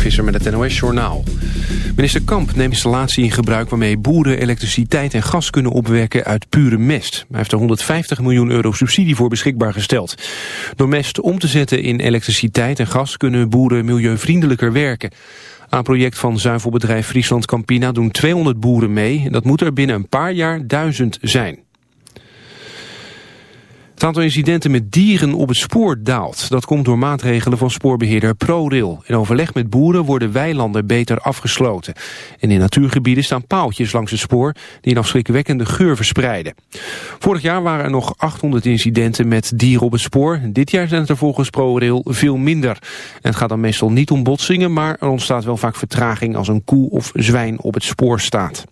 Visser met het NOS-journaal. Minister Kamp neemt installatie in gebruik waarmee boeren elektriciteit en gas kunnen opwekken uit pure mest. Hij heeft er 150 miljoen euro subsidie voor beschikbaar gesteld. Door mest om te zetten in elektriciteit en gas kunnen boeren milieuvriendelijker werken. Aan project van zuivelbedrijf Friesland Campina doen 200 boeren mee. Dat moet er binnen een paar jaar duizend zijn. Het aantal incidenten met dieren op het spoor daalt. Dat komt door maatregelen van spoorbeheerder ProRail. In overleg met boeren worden weilanden beter afgesloten. En in natuurgebieden staan paaltjes langs het spoor... die een afschrikwekkende geur verspreiden. Vorig jaar waren er nog 800 incidenten met dieren op het spoor. Dit jaar zijn het er volgens ProRail veel minder. En het gaat dan meestal niet om botsingen... maar er ontstaat wel vaak vertraging als een koe of zwijn op het spoor staat.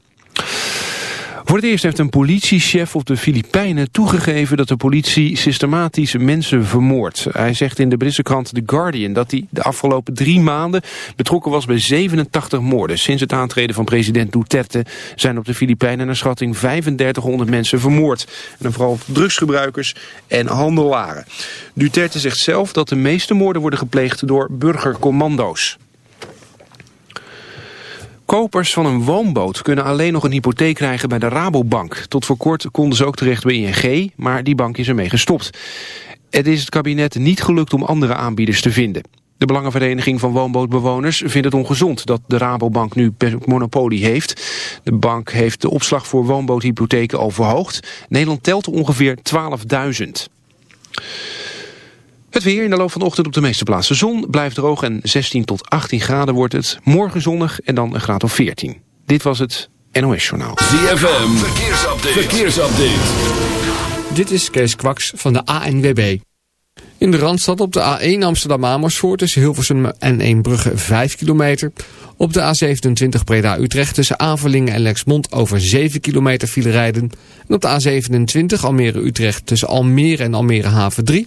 Voor het eerst heeft een politiechef op de Filipijnen toegegeven dat de politie systematisch mensen vermoordt. Hij zegt in de Britse krant The Guardian dat hij de afgelopen drie maanden betrokken was bij 87 moorden. Sinds het aantreden van president Duterte zijn op de Filipijnen naar schatting 3500 mensen vermoord. En dan vooral drugsgebruikers en handelaren. Duterte zegt zelf dat de meeste moorden worden gepleegd door burgercommando's. Kopers van een woonboot kunnen alleen nog een hypotheek krijgen bij de Rabobank. Tot voor kort konden ze ook terecht bij ING, maar die bank is ermee gestopt. Het is het kabinet niet gelukt om andere aanbieders te vinden. De Belangenvereniging van Woonbootbewoners vindt het ongezond dat de Rabobank nu monopolie heeft. De bank heeft de opslag voor woonboothypotheken al verhoogd. Nederland telt ongeveer 12.000. Het weer in de loop van de ochtend op de meeste plaatsen zon. Blijft droog en 16 tot 18 graden wordt het. Morgen zonnig en dan een graad of 14. Dit was het NOS Journaal. ZFM, verkeersupdate. verkeersupdate. Dit is Kees Kwaks van de ANWB. In de Randstad op de A1 Amsterdam-Amersfoort tussen Hilversum en Eembrugge 5 kilometer. Op de A27 Breda-Utrecht tussen Avelingen en Lexmond over 7 kilometer file rijden. En op de A27 Almere-Utrecht tussen Almere en Almere Haven 3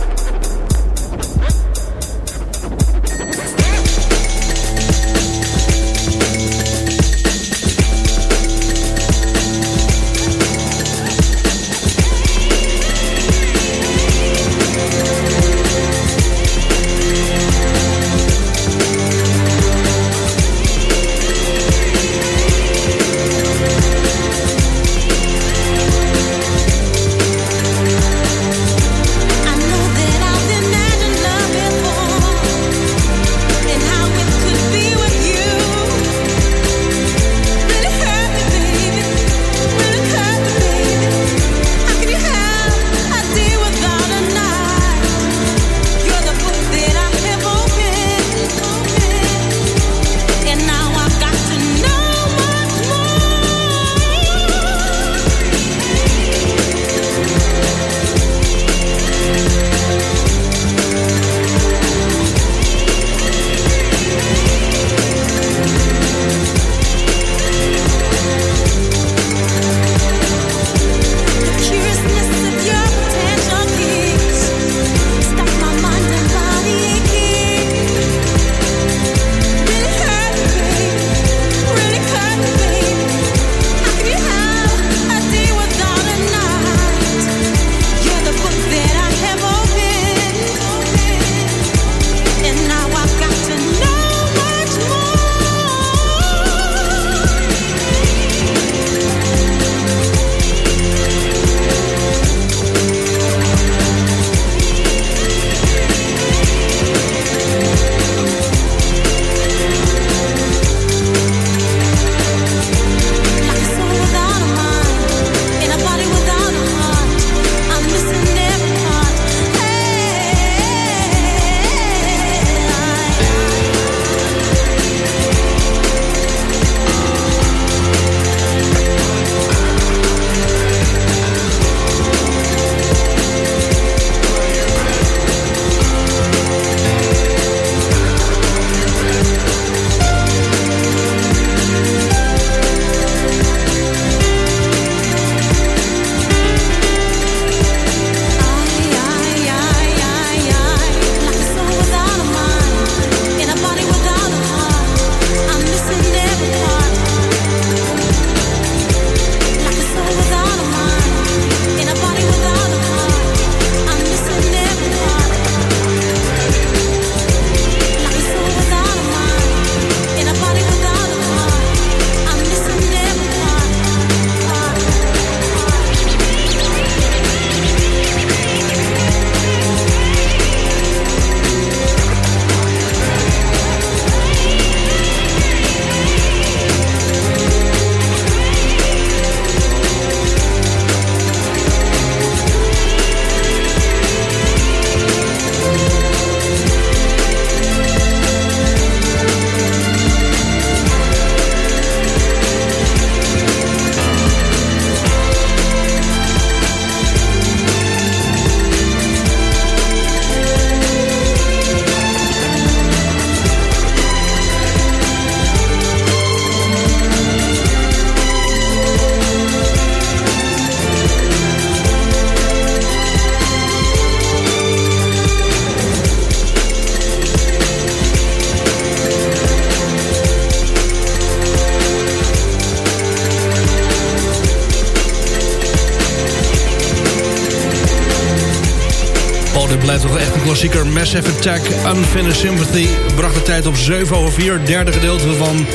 Klassieker. Massive Attack, Unfinished Sympathy. Bracht de tijd op 7 over 4. Derde gedeelte van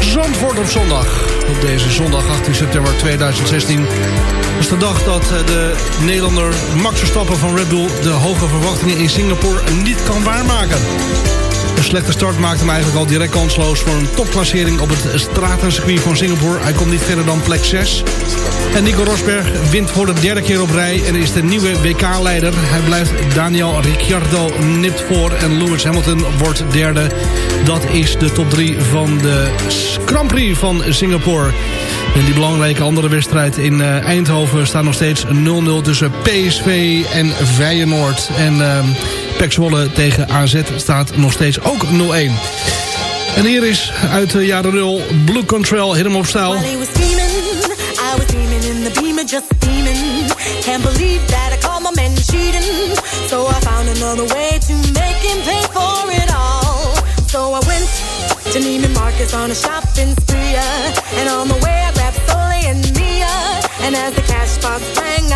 Zandvoort op zondag. Op deze zondag 18 september 2016. Dat is de dag dat eh, de Nederlander Max Verstappen van Red Bull... de hoge verwachtingen in Singapore niet kan waarmaken. Een slechte start maakte hem eigenlijk al direct kansloos... voor een topklassering op het stratencircuit van Singapore. Hij komt niet verder dan plek 6. En Nico Rosberg wint voor de derde keer op rij... en is de nieuwe WK-leider. Hij blijft Daniel Ricciardo nipt voor... en Lewis Hamilton wordt derde. Dat is de top 3 van de Grand Prix van Singapore. En die belangrijke andere wedstrijd in uh, Eindhoven staat nog steeds 0-0 tussen PSV en Feyenoord. En uh, Pek tegen AZ staat nog steeds ook 0-1. En hier is uit de jaren 0 Blue Control, hem op stijl. So I found another way to make him pay for it all. So I went to Marcus on a shopping spree. And on the way I grabbed and Mia. And as the cash box rang,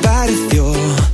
pareció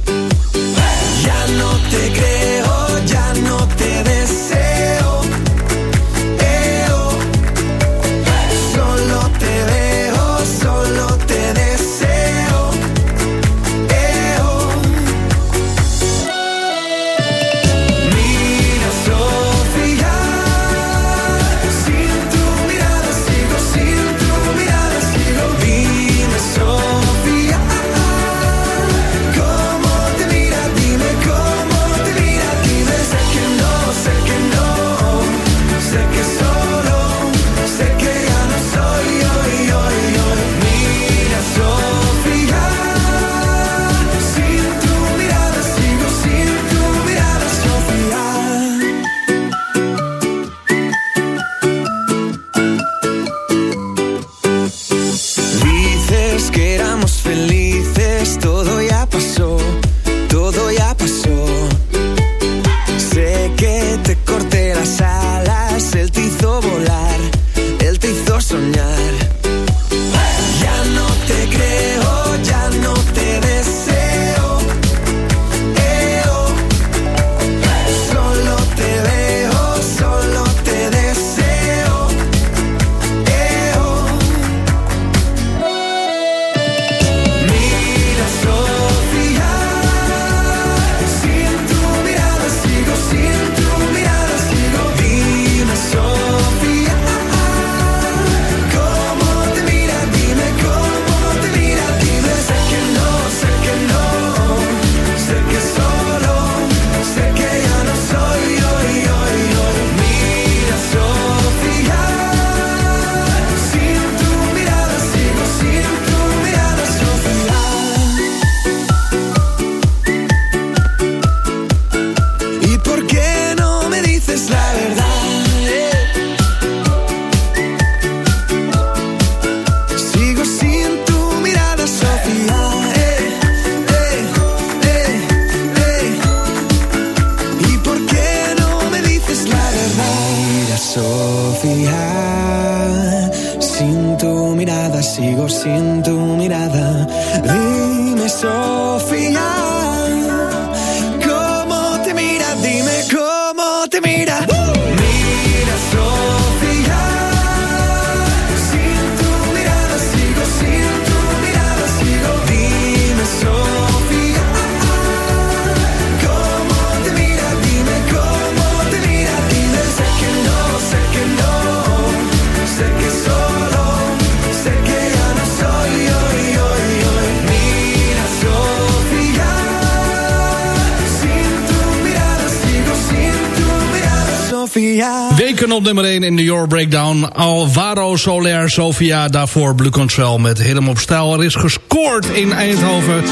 nummer 1 in de Euro Breakdown. Alvaro Soler, Sofia, daarvoor Blue Control met helemaal op stijl. Er is gescoord in Eindhoven.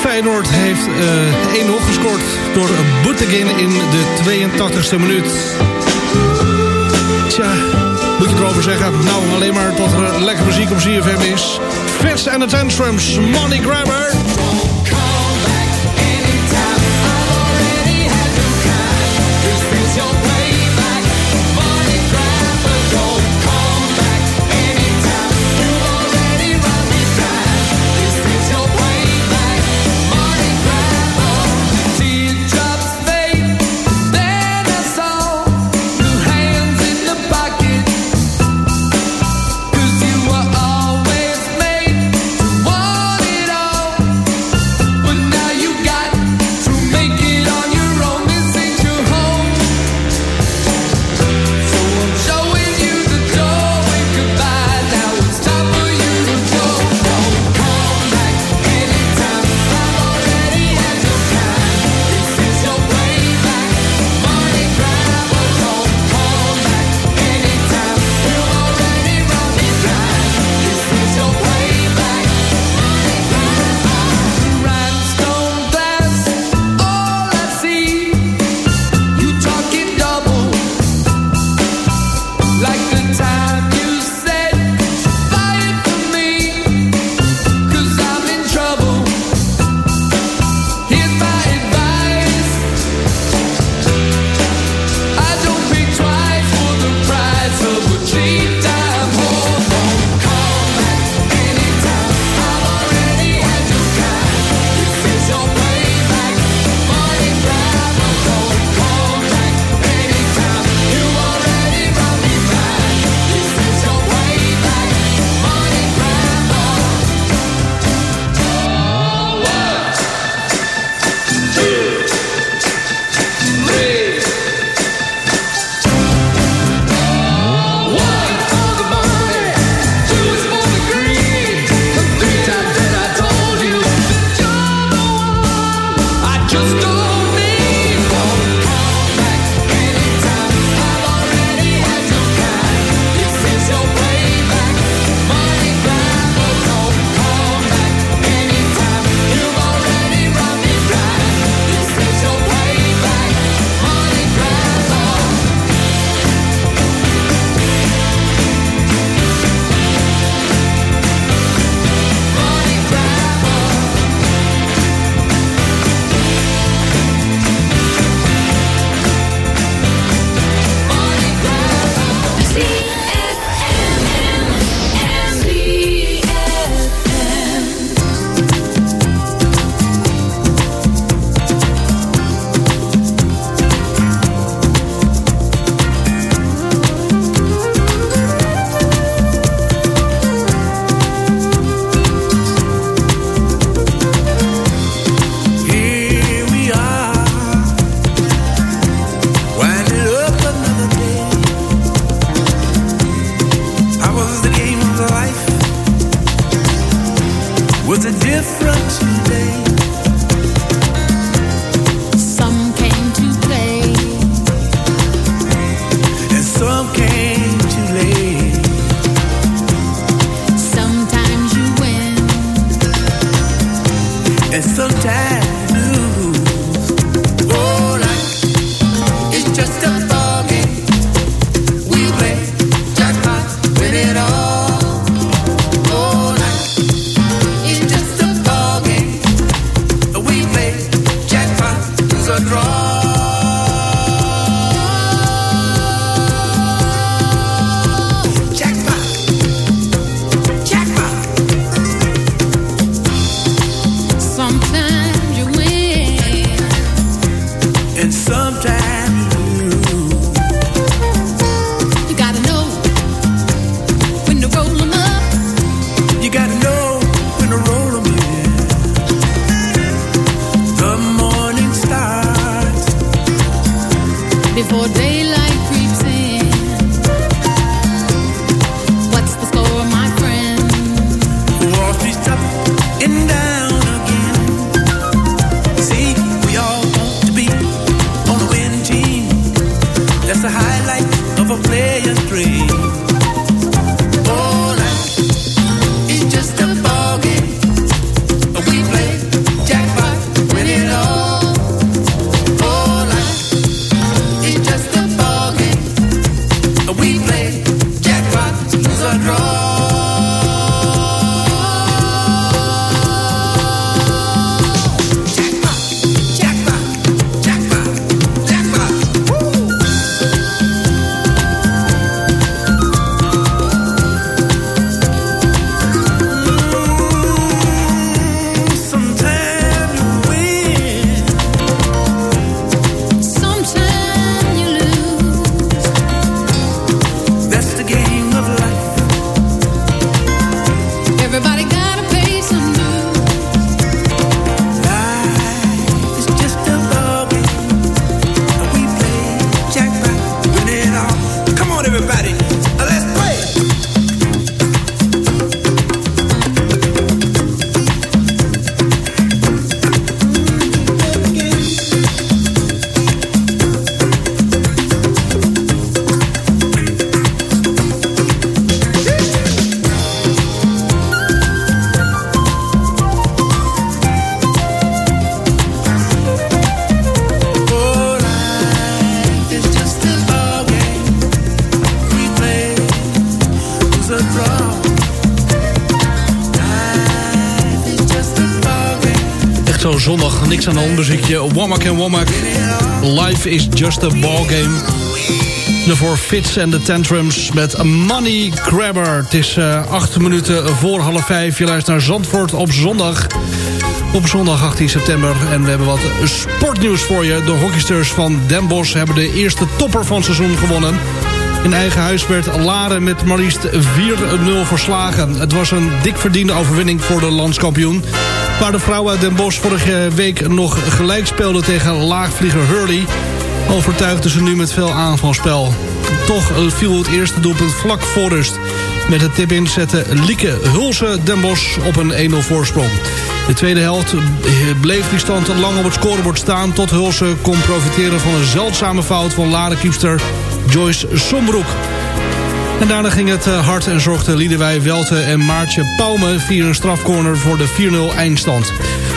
Feyenoord heeft eh 1-0 gescoord door Boetegin in de 82e minuut. Tja, moet je erover zeggen? Nou, alleen maar tot er lekker muziek op ZFM is. Fits and the Tantrums, Money Grabber. Niks aan de hand muziekje. Womack en Womack. Life is just a ballgame. Daarvoor Fits en de Tantrums met Money Grabber. Het is eh, acht minuten voor half vijf. Je luistert naar Zandvoort op zondag. Op zondag 18 september. En we hebben wat sportnieuws voor je. De hockeysters van Den Bosch hebben de eerste topper van het seizoen gewonnen. In eigen huis werd Laren met maar liefst 4-0 verslagen. Het was een dik verdiende overwinning voor de landskampioen. Waar de vrouwen uit Den Bosch vorige week nog gelijk speelden tegen laagvlieger Hurley... overtuigden ze nu met veel aanvalspel. Toch viel het eerste doelpunt vlak voor rust. Met het tip-in zette Lieke Hulse Den Bosch op een 1-0 voorsprong. De tweede helft bleef die stand lang op het scorebord staan... tot Hulse kon profiteren van een zeldzame fout van Larenkiepster Joyce Sombroek. En daarna ging het eh, hard en zorgden Liedewij Welte en Maartje Pauwme... via een strafcorner voor de 4-0 eindstand.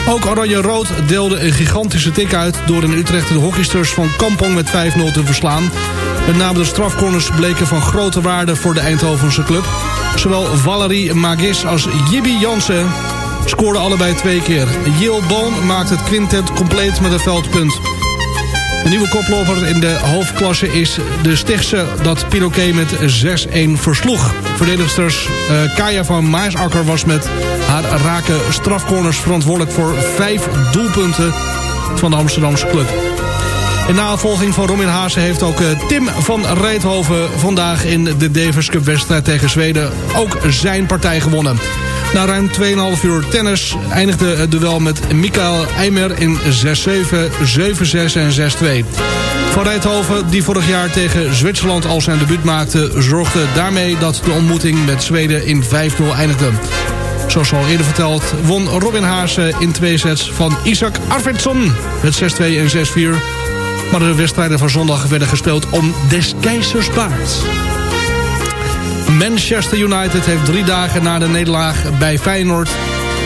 Ook Oranje-Rood deelde een gigantische tik uit... door in Utrecht de hockeysters van Kampong met 5-0 te verslaan. Met name de strafcorners bleken van grote waarde voor de Eindhovense club. Zowel Valerie Magis als Jibby Jansen scoorden allebei twee keer. Jill Boon maakte het quintet compleet met een veldpunt. De nieuwe koploper in de hoofdklasse is de Stichtse dat Pinoquet met 6-1 versloeg. Verdedigsters eh, Kaya van Maasakker was met haar rake strafcorners verantwoordelijk voor vijf doelpunten van de Amsterdamse club. In navolging van Robin Haase heeft ook eh, Tim van Rijthoven vandaag in de Davis Cup wedstrijd tegen Zweden ook zijn partij gewonnen. Na ruim 2,5 uur tennis eindigde het duel met Mikael Eimer in 6-7, 7-6 en 6-2. Van Rijthoven, die vorig jaar tegen Zwitserland al zijn debuut maakte... zorgde daarmee dat de ontmoeting met Zweden in 5-0 eindigde. Zoals al eerder verteld won Robin Haase in twee sets van Isaac Arvidsson... met 6-2 en 6-4. Maar de wedstrijden van zondag werden gespeeld om des keizers baard. Manchester United heeft drie dagen na de nederlaag bij Feyenoord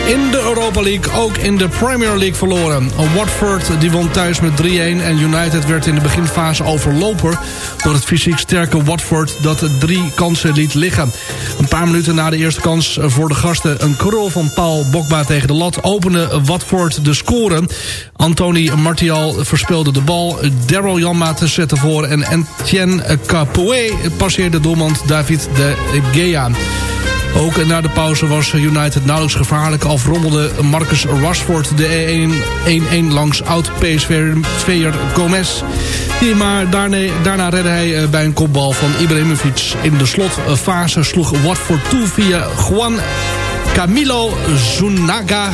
in de Europa League ook in de Premier League verloren. Watford die won thuis met 3-1 en United werd in de beginfase overlopen... door het fysiek sterke Watford dat drie kansen liet liggen. Een paar minuten na de eerste kans voor de gasten... een krul van Paul Bokba tegen de lat opende Watford de score. Anthony Martial verspeelde de bal. Daryl Janmaat zette voor en Etienne Capoe passeerde doelman David de Gea. Ook na de pauze was United nauwelijks gevaarlijk... al rommelde Marcus Rashford de 1-1 langs oud-PSV'er Gomez. Maar daarna, daarna redde hij bij een kopbal van Ibrahimovic. In de slotfase sloeg Watford toe via Juan Camilo Zunaga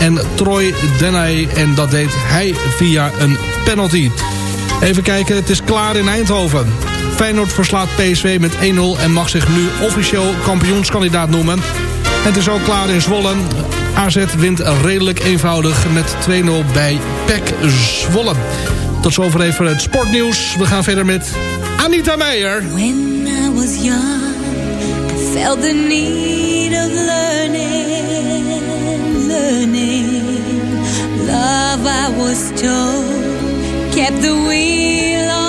en Troy Denay. En dat deed hij via een penalty. Even kijken, het is klaar in Eindhoven. Feyenoord verslaat PSV met 1-0 en mag zich nu officieel kampioenskandidaat noemen. Het is ook klaar in Zwolle. AZ wint redelijk eenvoudig met 2-0 bij PEC Zwolle. Tot zover even het sportnieuws. We gaan verder met Anita Meijer. When was young. Love, I was told, the wheel on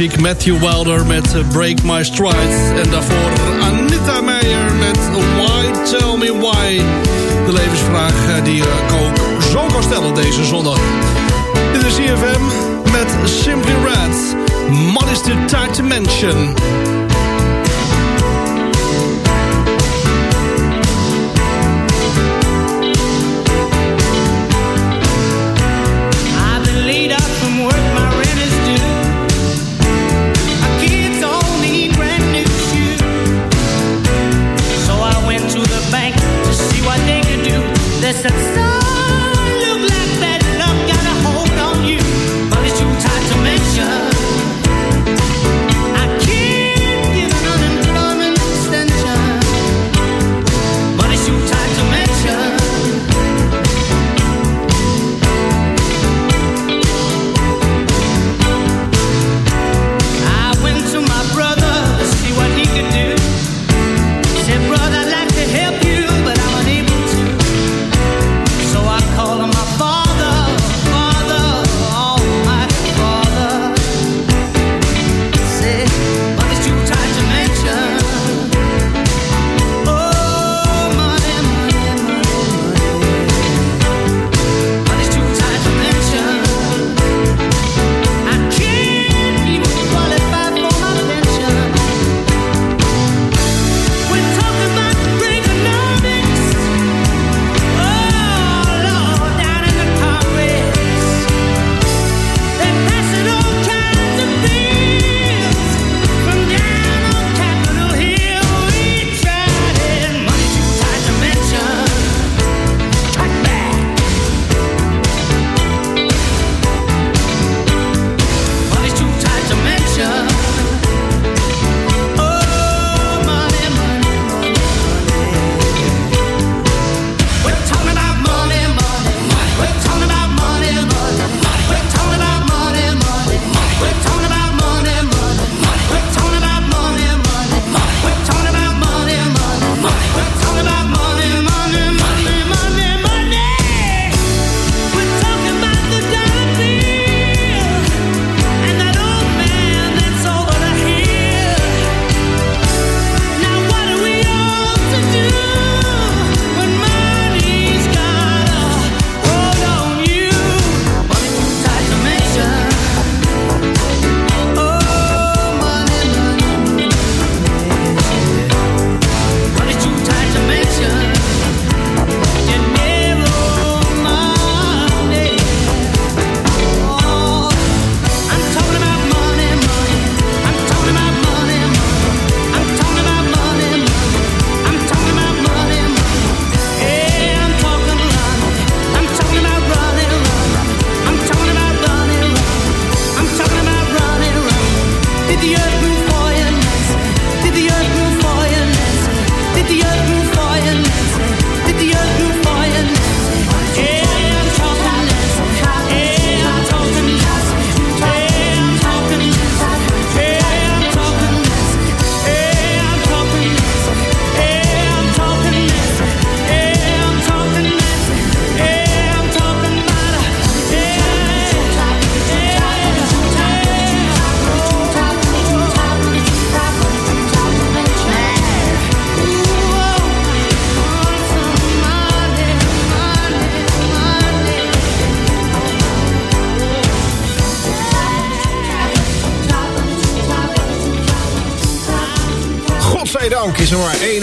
muziek. Matthew Wilder met eh, Break My Strides En daarvoor Anita Meijer met Why Tell Me Why. De levensvraag eh, die ik ook zo kan stellen deze zondag. Dit is IFM met Simply Red. too Tight mention? listen so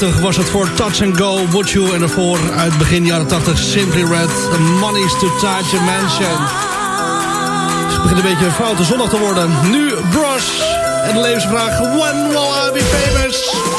1998 was het voor Touch and Go, Would You... en daarvoor uit begin jaren 80 Simply Red... The Money's to Touch a Mansion. Het begint een beetje een foute zondag te worden. Nu Bros en de levensvraag... When will I be famous?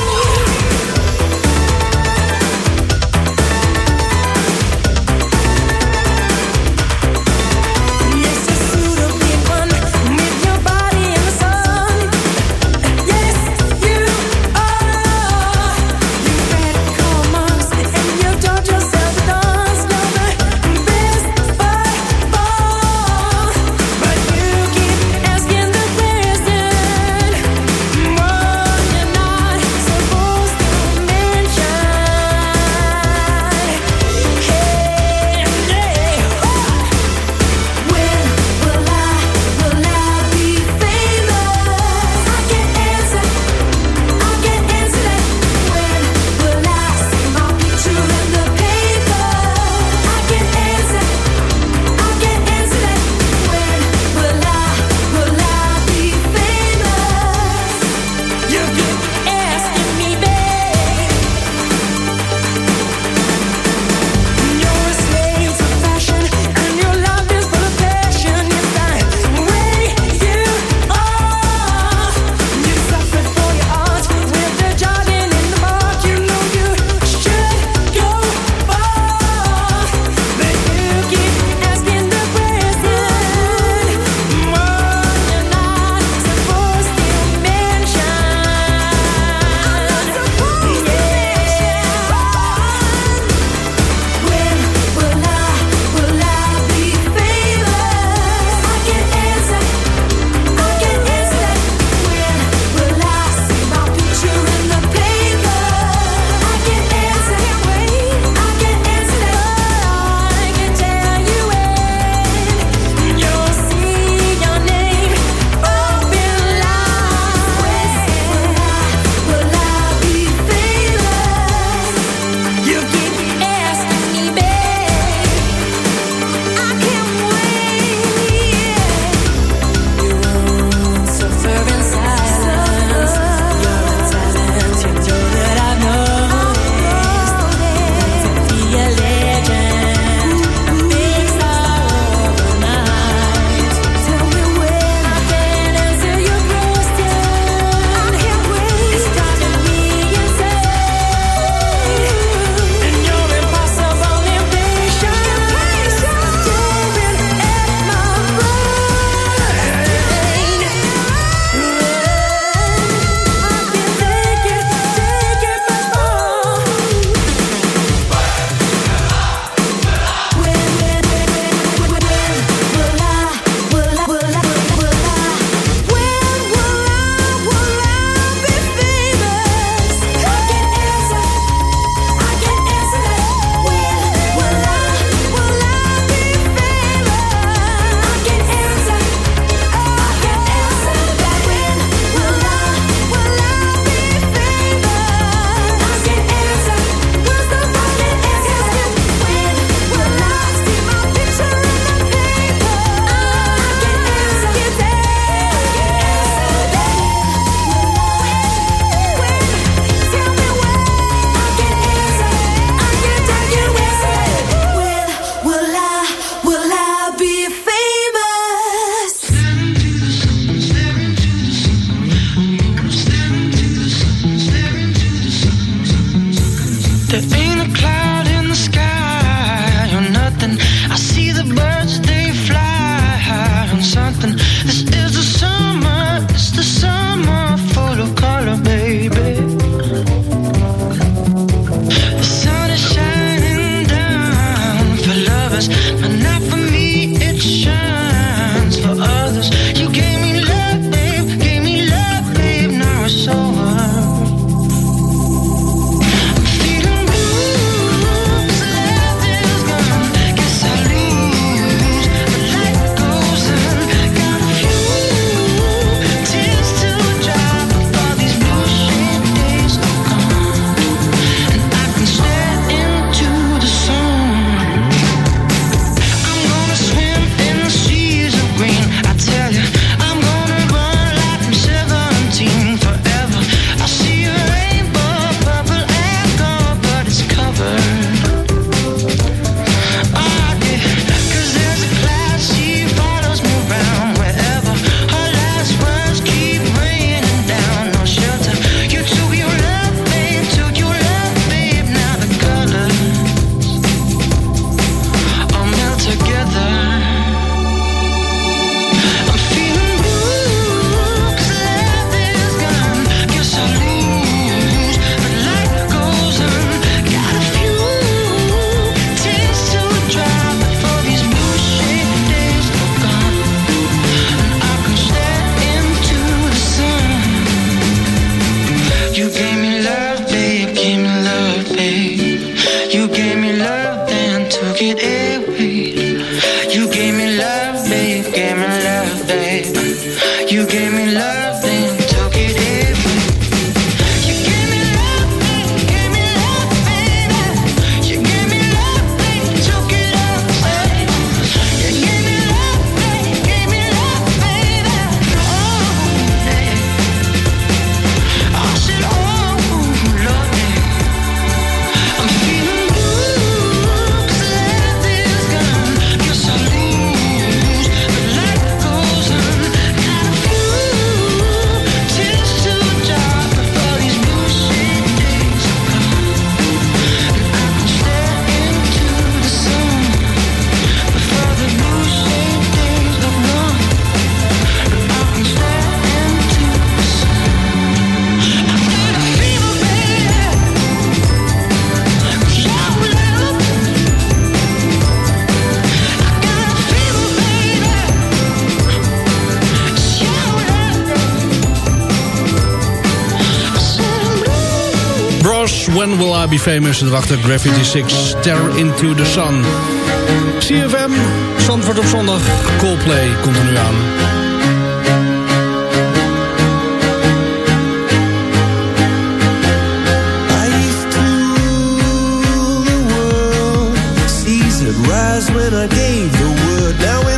When Will I Be Famous. Erachter Graffiti 6, Stare Into The Sun. CFM, Zandvoort op zondag. Coldplay komt er nu aan. Rise when I gave the word, now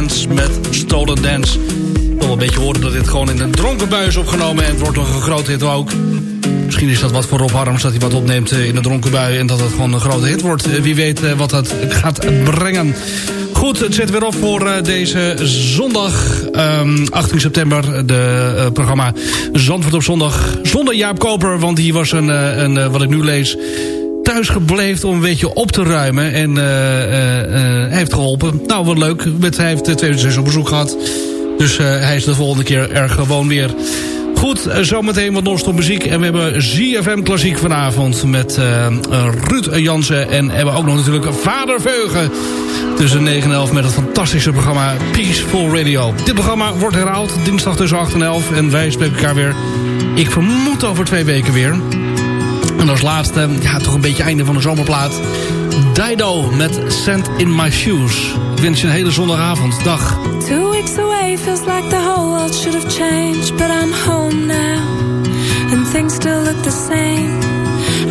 Met Stolen Dance. Ik wil een beetje horen dat dit gewoon in een dronkenbui is opgenomen... en het wordt nog een grote hit ook. Misschien is dat wat voor Rob Harms dat hij wat opneemt eh, in een dronkenbui. en dat het gewoon een grote hit wordt. Eh, wie weet eh, wat dat gaat brengen. Goed, het zit weer op voor deze zondag, ehm, 18 september. De programma Zandvoort op zondag zonder Jaap Koper. Want hier was een, een wat ik nu lees thuis gebleven om een beetje op te ruimen. En eh, eh, eh, hij heeft geholpen. Nou, wat leuk. Met, hij heeft twee tweede op bezoek gehad. Dus hij is de volgende keer er gewoon weer. Goed, zometeen wat Norstom muziek. En we hebben ZFM Klassiek vanavond met uh, Ruud Jansen. En hebben ook nog natuurlijk Vader Veugen. Tussen 9 en 11 met het fantastische programma Peaceful Radio. Dit programma wordt herhaald dinsdag tussen 8 en 11. En wij spreken elkaar weer, ik vermoed over twee weken weer. En als laatste, ja, toch een beetje einde van de zomerplaat. Dido met Sand in My Shoes. Ik wens je een hele zondagavond. Dag. Two weeks away feels like the whole world should have changed. But I'm home now. And things still look the same.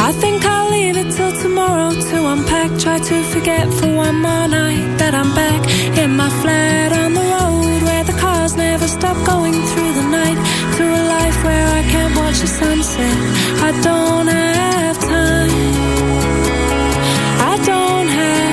I think I'll leave it till tomorrow to unpack. Try to forget for one more night that I'm back in my flat on the road. Where the cars never stop going through the night. to a life where I can't watch the sunset. I don't have time. I don't have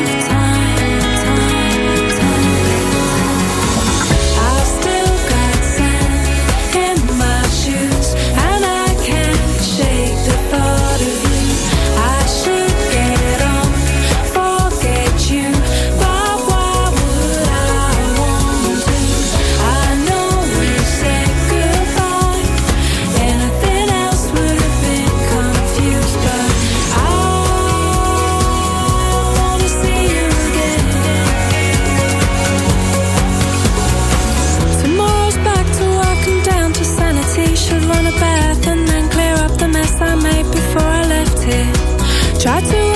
try to